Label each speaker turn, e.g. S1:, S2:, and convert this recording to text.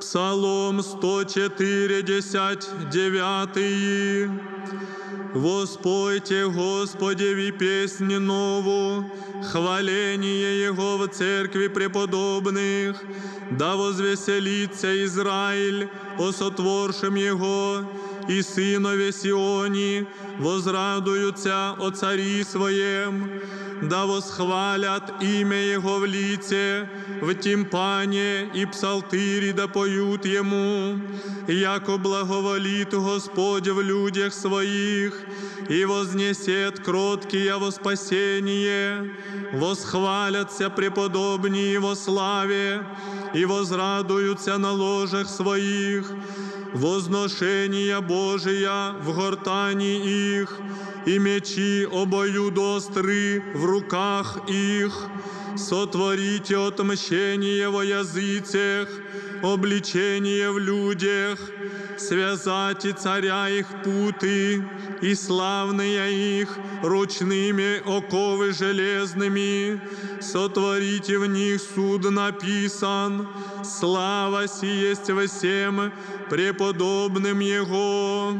S1: Псалом 149. Воспойте Господеви песнь нову, хваление Его в церкви преподобных, да возвеселится Израиль о сотворшем Его, и сынове Сиони возрадуются о цари своем, да восхвалят имя Его в лице, в тимпане и псалтыри да поют Ему, яко благоволит Господь в людях своих, и вознесет кроткие во спасение, восхвалятся преподобнее Его славе, и возрадуются на ложах своих, возношения Божия в гортани их, и мечи обоюдостры в руках их. Сотворите отмщение во языцах, обличение в людях, связати царя их путы, и славные их ручными оковы железными, сотворите в них суд написан, слава си есть во всем преподобным Его.